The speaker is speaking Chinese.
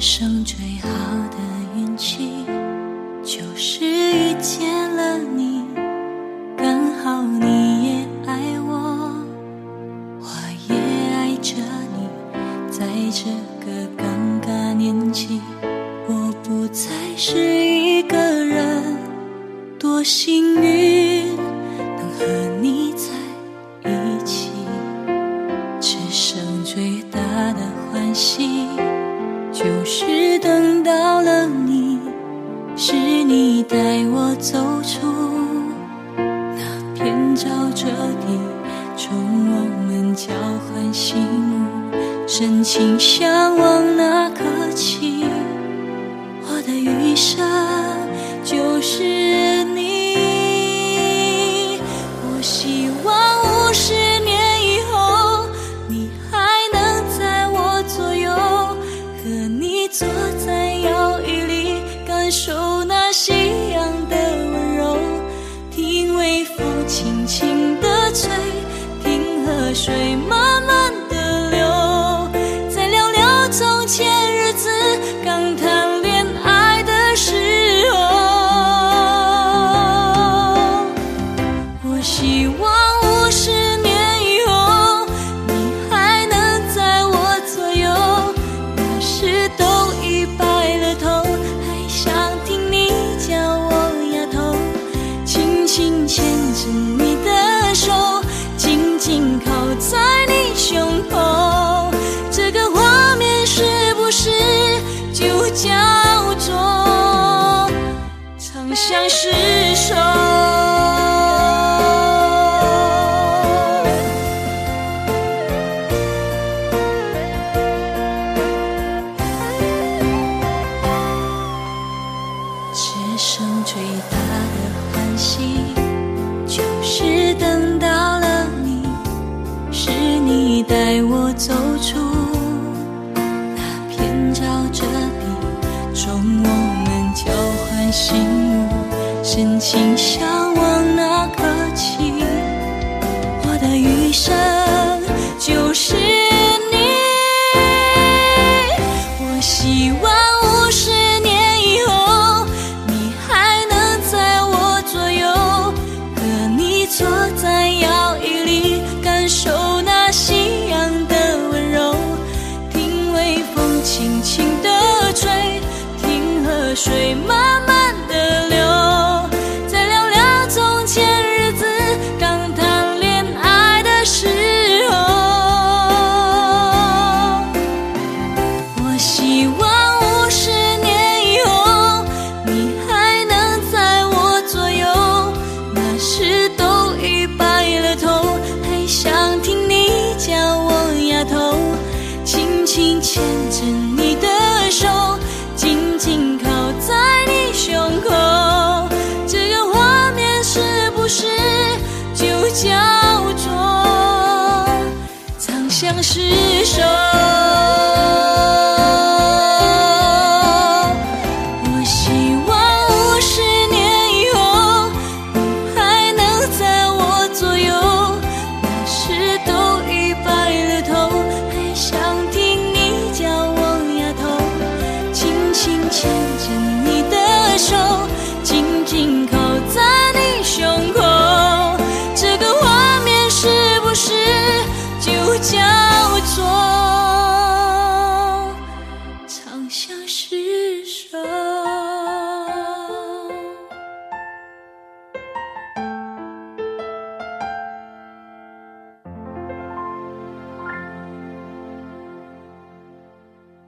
生最好的运气就是遇见了你刚好你也爱我我也爱着你在这个尴尬年纪我不再是一个人多幸运。等到了你，是你带我走出那片沼泽地，从我们交换心物，深情相望那刻起。我的余生轻轻的吹，听河水慢慢的流，再聊聊从前日子，刚谈恋爱的时候。我希望五十年在你胸口。这个画面是不是就叫做长相厮守？此生最大的欢喜，你带我走出那片沼泽地，从我们交换信物，深情向往那个水慢慢的流，再聊聊从前日子，刚谈恋爱的时候。我希望五十年以后，你还能在我左右。那时都已白了头，还想听你叫我丫头，轻轻牵着你长相厮